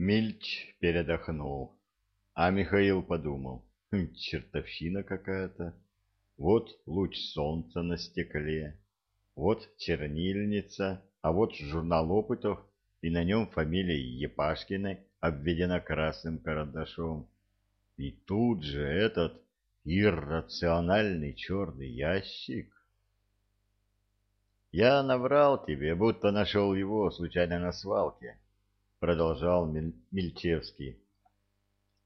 Мильч передохнул, а Михаил подумал, «Хм, чертовщина какая-то. Вот луч солнца на стекле, вот чернильница, а вот журнал опытов, и на нем фамилия Епашкиной обведена красным карандашом. И тут же этот иррациональный черный ящик. «Я наврал тебе, будто нашел его случайно на свалке», — продолжал Мельчевский.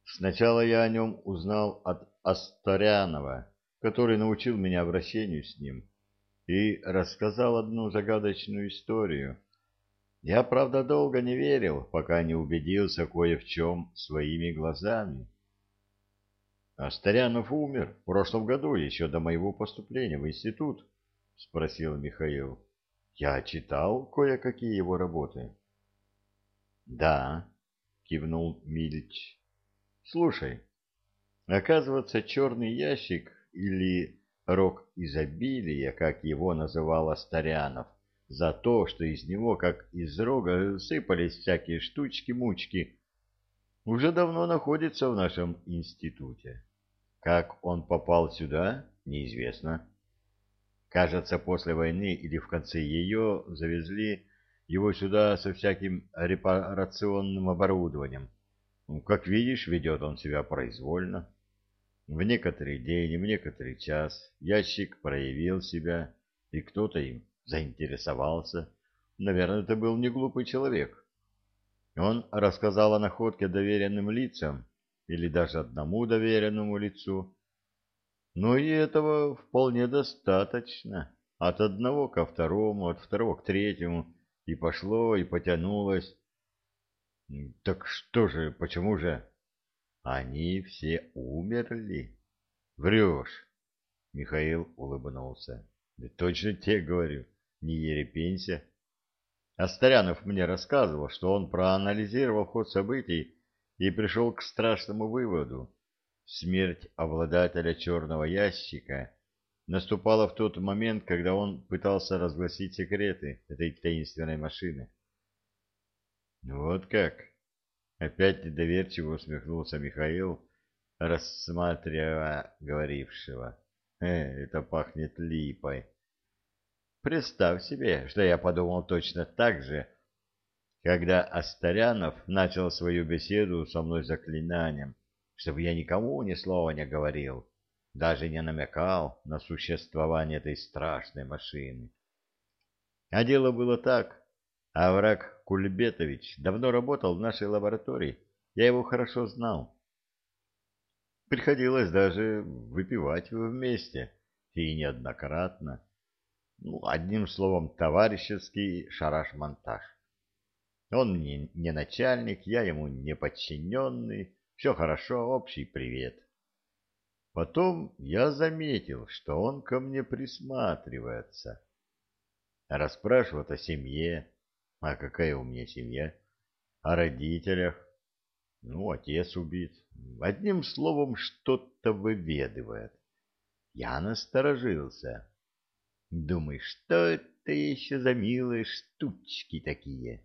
«Сначала я о нем узнал от Астарянова, который научил меня обращению с ним, и рассказал одну загадочную историю. Я, правда, долго не верил, пока не убедился кое в чем своими глазами». Астарянов умер в прошлом году, еще до моего поступления в институт, — спросил Михаил. — Я читал кое-какие его работы. — Да, — кивнул Мильч. — Слушай, оказывается, черный ящик или рог изобилия, как его называл Астарянов, за то, что из него, как из рога, сыпались всякие штучки-мучки, уже давно находится в нашем институте. Как он попал сюда, неизвестно. Кажется, после войны или в конце ее завезли его сюда со всяким репарационным оборудованием. Ну, как видишь, ведет он себя произвольно. В некоторый день, в некоторый час ящик проявил себя, и кто-то им заинтересовался. Наверное, это был не глупый человек. Он рассказал о находке доверенным лицам, или даже одному доверенному лицу, но и этого вполне достаточно. От одного ко второму, от второго к третьему, и пошло, и потянулось. Так что же, почему же? Они все умерли. Врешь. Михаил улыбнулся. Да точно те говорю, не ерепенься. Астарянов мне рассказывал, что он проанализировал ход событий и пришел к страшному выводу Смерть обладателя черного ящика наступала в тот момент, когда он пытался разгласить секреты этой таинственной машины. «Вот как!» — опять недоверчиво усмехнулся Михаил, рассматривая говорившего. «Э, это пахнет липой!» Представь себе, что я подумал точно так же, когда Астарянов начал свою беседу со мной заклинанием чтобы я никому ни слова не говорил, даже не намекал на существование этой страшной машины. А дело было так. А враг Кульбетович давно работал в нашей лаборатории, я его хорошо знал. Приходилось даже выпивать вместе, и неоднократно. Ну, одним словом, товарищеский шараш-монтаж. Он мне не начальник, я ему не подчиненный, все хорошо, общий привет. Потом я заметил, что он ко мне присматривается. Расспрашивает о семье. А какая у меня семья? О родителях. Ну, отец убит. Одним словом, что-то выведывает. Я насторожился. Думаю, что это еще за милые штучки такие?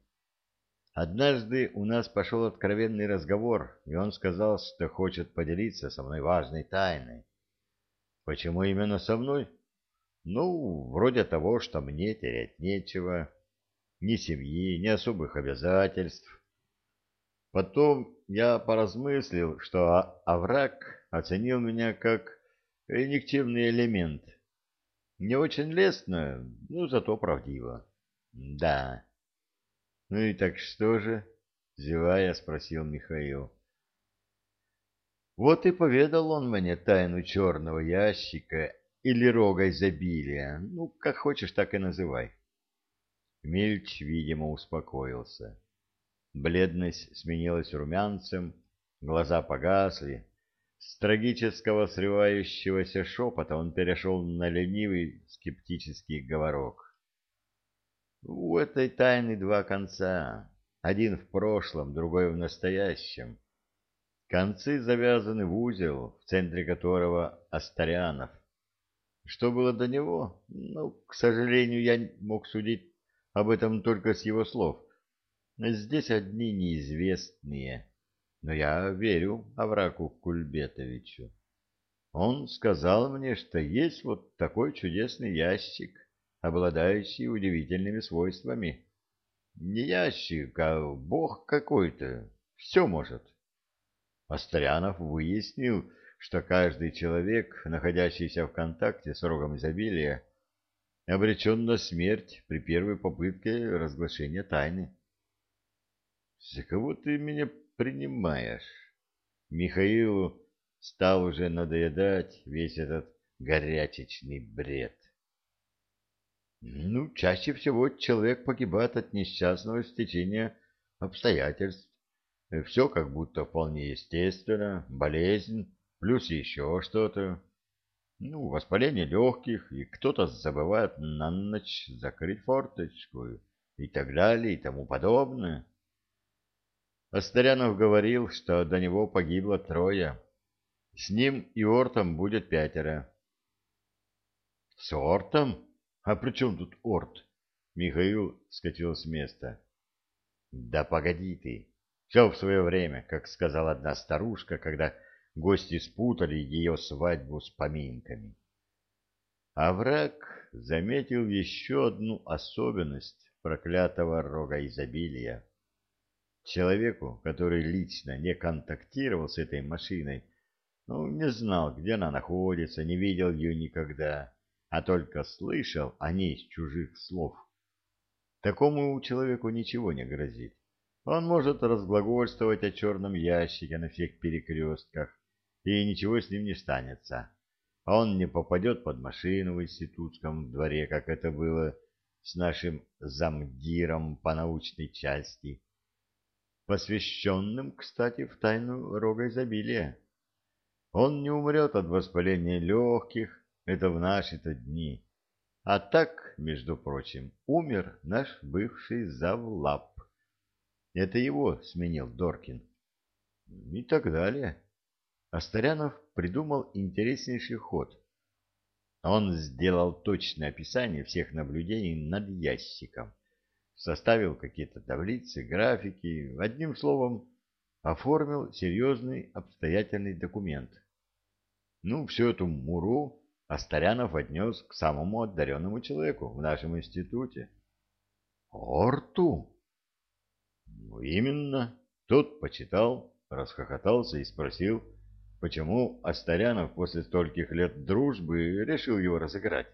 Однажды у нас пошел откровенный разговор, и он сказал, что хочет поделиться со мной важной тайной. Почему именно со мной? Ну, вроде того, что мне терять нечего, ни семьи, ни особых обязательств. Потом я поразмыслил, что овраг оценил меня как никчемный элемент. Не очень лестно, но зато правдиво. Да. — Ну и так что же? — зевая, спросил Михаил. Вот и поведал он мне тайну черного ящика или рога изобилия, ну, как хочешь, так и называй. Мельч, видимо, успокоился. Бледность сменилась румянцем, глаза погасли. С трагического срывающегося шепота он перешел на ленивый скептический говорок. У этой тайны два конца. Один в прошлом, другой в настоящем. Концы завязаны в узел, в центре которого Астарянов. Что было до него? Ну, к сожалению, я мог судить об этом только с его слов. Здесь одни неизвестные, но я верю Авраку Кульбетовичу. Он сказал мне, что есть вот такой чудесный ящик, обладающий удивительными свойствами. Не ящик, а бог какой-то, все может. Астрянов выяснил, что каждый человек, находящийся в контакте с рогом изобилия, обречен на смерть при первой попытке разглашения тайны. «За кого ты меня принимаешь?» Михаилу стал уже надоедать весь этот горячечный бред. Ну, чаще всего человек погибает от несчастного стечения обстоятельств. Все как будто вполне естественно, болезнь, плюс еще что-то. Ну, воспаление легких, и кто-то забывает на ночь закрыть форточку, и так далее, и тому подобное. Астарянов говорил, что до него погибло трое. С ним и Ортом будет пятеро. — С Ортом? А при чем тут Орт? Михаил скатил с места. — Да погоди ты. Все в свое время, как сказала одна старушка, когда гости спутали ее свадьбу с поминками. А враг заметил еще одну особенность проклятого рога изобилия. Человеку, который лично не контактировал с этой машиной, ну, не знал, где она находится, не видел ее никогда, а только слышал о ней с чужих слов. Такому человеку ничего не грозит. Он может разглагольствовать о черном ящике на всех перекрестках, и ничего с ним не станется. Он не попадет под машину в институтском дворе, как это было с нашим замдиром по научной части, посвященным, кстати, в тайну рога изобилия. Он не умрет от воспаления легких, это в наши-то дни. А так, между прочим, умер наш бывший завлап. Это его сменил Доркин. И так далее. Астарянов придумал интереснейший ход. Он сделал точное описание всех наблюдений над ящиком составил какие-то таблицы, графики, одним словом, оформил серьезный обстоятельный документ. Ну, всю эту муру Астарянов отнес к самому одаренному человеку в нашем институте. Орту? Ну, именно. Тот почитал, расхохотался и спросил, почему Астарянов после стольких лет дружбы решил его разыграть.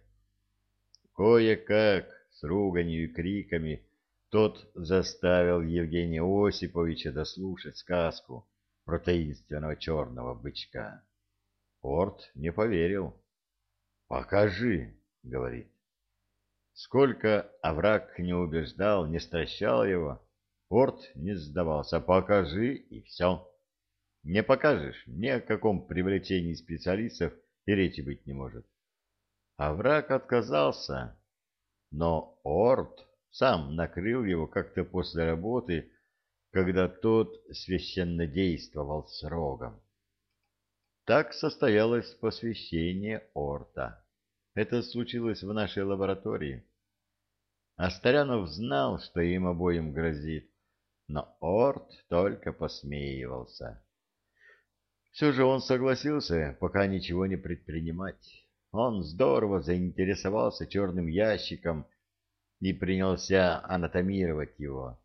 Кое-как, с руганью и криками, тот заставил Евгения Осиповича дослушать сказку про таинственного черного бычка. Порт не поверил. «Покажи», — говорит. Сколько овраг не убеждал, не стращал его, Порт не сдавался. «Покажи» и все. Не покажешь, ни о каком привлечении специалистов и речи быть не может. Овраг отказался, но Орт сам накрыл его как-то после работы, когда тот священно действовал с рогом. Так состоялось посвящение Орта. Это случилось в нашей лаборатории. Астарянов знал, что им обоим грозит, но Орт только посмеивался. Все же он согласился пока ничего не предпринимать. Он здорово заинтересовался черным ящиком и принялся анатомировать его.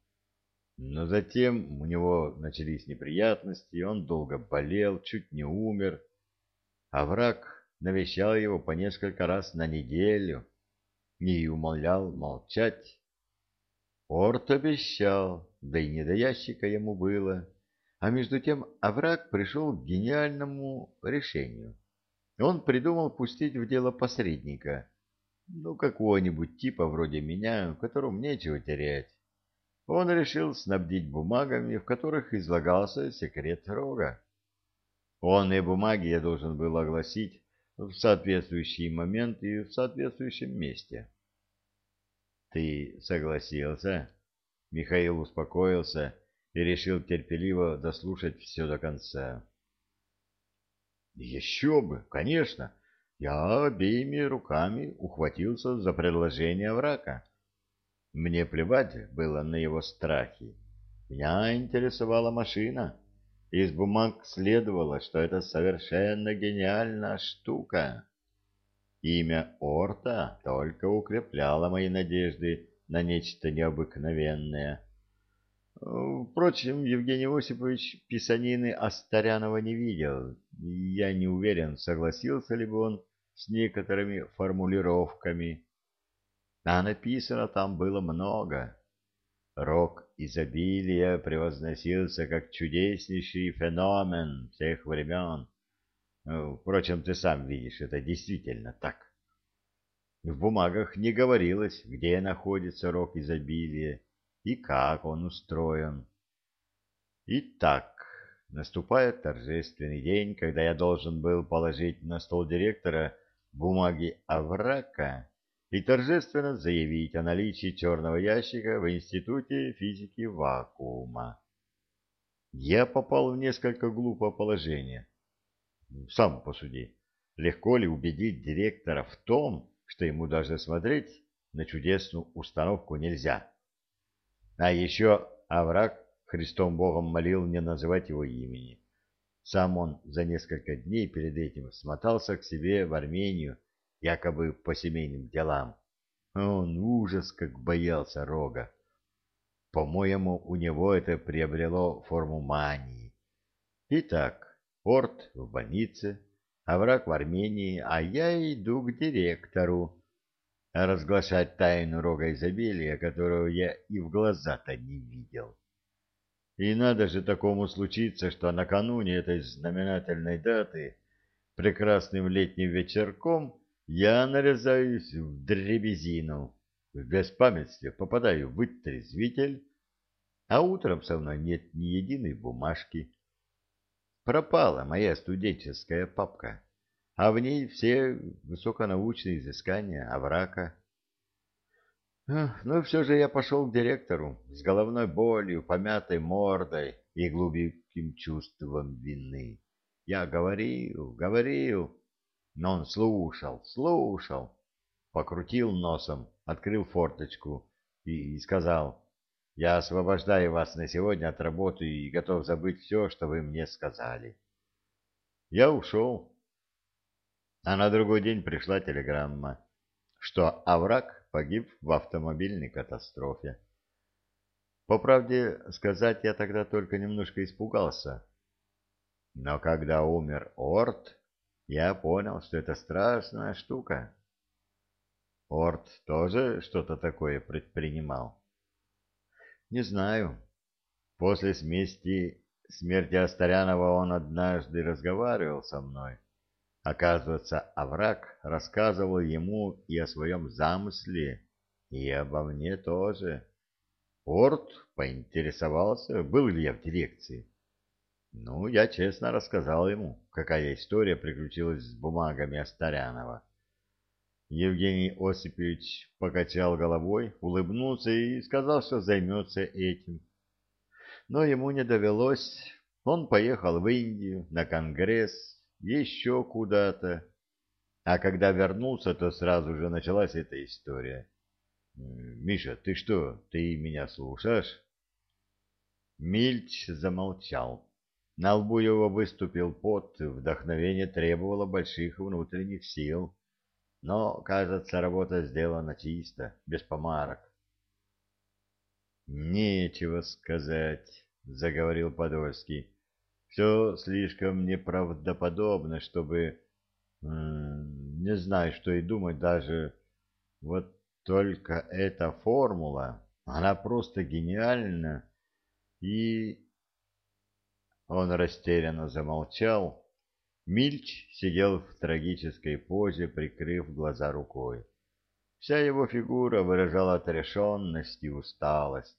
Но затем у него начались неприятности, он долго болел, чуть не умер, а враг навещал его по несколько раз на неделю и умолял молчать. Орт обещал, да и не до ящика ему было. А между тем овраг пришел к гениальному решению. Он придумал пустить в дело посредника — ну, какого-нибудь типа вроде меня, которому нечего терять. Он решил снабдить бумагами, в которых излагался секрет рога. Он и бумаги я должен был огласить в соответствующий момент и в соответствующем месте. «Ты согласился?» Михаил успокоился и решил терпеливо дослушать все до конца. «Еще бы, конечно!» Я обеими руками ухватился за предложение врага. Мне плевать было на его страхи. Меня интересовала машина. Из бумаг следовало, что это совершенно гениальная штука. Имя Орта только укрепляло мои надежды на нечто необыкновенное. Впрочем, Евгений Осипович писанины Астарянова не видел. Я не уверен, согласился ли бы он с некоторыми формулировками. А написано там было много. Рок изобилия превозносился как чудеснейший феномен всех времен. Впрочем, ты сам видишь, это действительно так. В бумагах не говорилось, где находится рок изобилия и как он устроен. Итак, наступает торжественный день, когда я должен был положить на стол директора бумаги Аврака и торжественно заявить о наличии черного ящика в Институте физики вакуума. Я попал в несколько глупое положение. Сам посуди, легко ли убедить директора в том, что ему даже смотреть на чудесную установку нельзя? А еще овраг Христом Богом молил не называть его имени. Сам он за несколько дней перед этим смотался к себе в Армению якобы по семейным делам. Он ужас как боялся рога. По-моему, у него это приобрело форму мании. Итак, порт в больнице, а враг в Армении, а я иду к директору. Разглашать тайну рога изобилия, которую я и в глаза-то не видел. И надо же такому случиться, что накануне этой знаменательной даты, прекрасным летним вечерком, я нарезаюсь в дребезину, в беспамятстве попадаю в вытрезвитель, а утром со мной нет ни единой бумажки. Пропала моя студенческая папка, а в ней все высоконаучные изыскания Аврака. Но все же я пошел к директору с головной болью, помятой мордой и глубоким чувством вины. Я говорил, говорил, но он слушал, слушал, покрутил носом, открыл форточку и, сказал, «Я освобождаю вас на сегодня от работы и готов забыть все, что вы мне сказали». Я ушел. А на другой день пришла телеграмма, что овраг погиб в автомобильной катастрофе. По правде сказать, я тогда только немножко испугался. Но когда умер Орт, я понял, что это страшная штука. Орт тоже что-то такое предпринимал? Не знаю. После смерти, смерти Астарянова он однажды разговаривал со мной. Оказывается, овраг рассказывал ему и о своем замысле, и обо мне тоже. Орт поинтересовался, был ли я в дирекции. Ну, я честно рассказал ему, какая история приключилась с бумагами Астарянова. Евгений Осипович покачал головой, улыбнулся и сказал, что займется этим. Но ему не довелось. Он поехал в Индию, на конгресс, еще куда-то. А когда вернулся, то сразу же началась эта история. «Миша, ты что, ты меня слушаешь?» Мильч замолчал. На лбу его выступил пот, вдохновение требовало больших внутренних сил. Но, кажется, работа сделана чисто, без помарок. «Нечего сказать», — заговорил Подольский. «Все слишком неправдоподобно, чтобы... Не знаю, что и думать даже. Вот только эта формула, она просто гениальна. И он растерянно замолчал. Мильч сидел в трагической позе, прикрыв глаза рукой. Вся его фигура выражала отрешенность и усталость.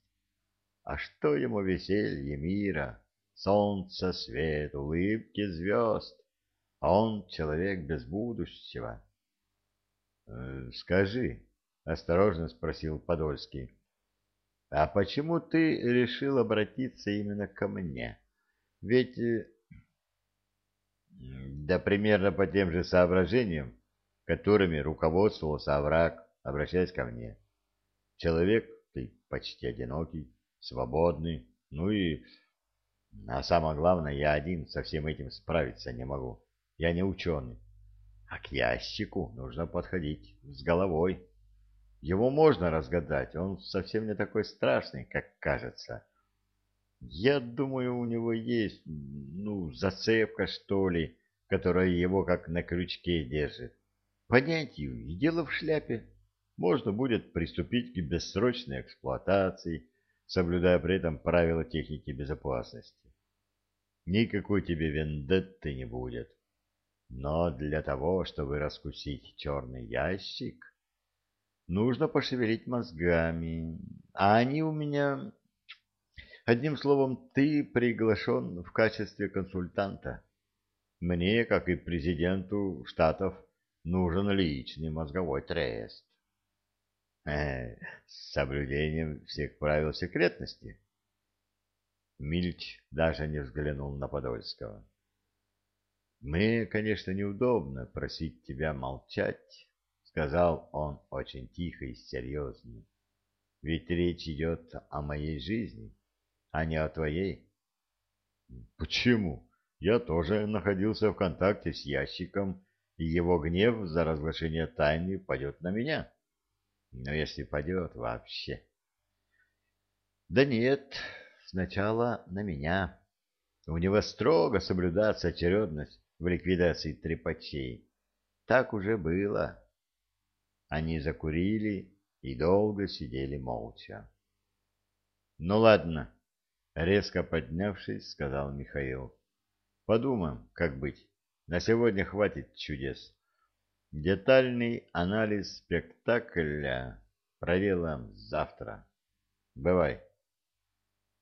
А что ему веселье мира, солнце, свет, улыбки звезд? А он человек без будущего. «Э, — Скажи, — осторожно спросил Подольский, — а почему ты решил обратиться именно ко мне? — ведь... Э, да примерно по тем же соображениям, которыми руководствовался овраг, обращаясь ко мне. Человек ты почти одинокий, свободный, Ну и... А самое главное, я один со всем этим справиться не могу. Я не ученый. А к ящику нужно подходить с головой. Его можно разгадать, он совсем не такой страшный, как кажется. Я думаю, у него есть, ну, зацепка, что ли, которая его как на крючке держит. Поднять ее, и дело в шляпе. Можно будет приступить к бессрочной эксплуатации, соблюдая при этом правила техники безопасности. Никакой тебе вендетты не будет. Но для того, чтобы раскусить черный ящик, нужно пошевелить мозгами. А они у меня... Одним словом, ты приглашен в качестве консультанта. Мне, как и президенту Штатов, нужен личный мозговой трест. Э, с соблюдением всех правил секретности. Мильч даже не взглянул на Подольского. «Мне, конечно, неудобно просить тебя молчать», — сказал он очень тихо и серьезно. «Ведь речь идет о моей жизни, а не о твоей». «Почему? Я тоже находился в контакте с ящиком, и его гнев за разглашение тайны пойдет на меня. Но если пойдет вообще...» «Да нет, сначала на меня. У него строго соблюдаться очередность в ликвидации трепачей. Так уже было. Они закурили и долго сидели молча. — Ну ладно, — резко поднявшись, сказал Михаил. — Подумаем, как быть. На сегодня хватит чудес. Детальный анализ спектакля проделаем завтра. Бывай.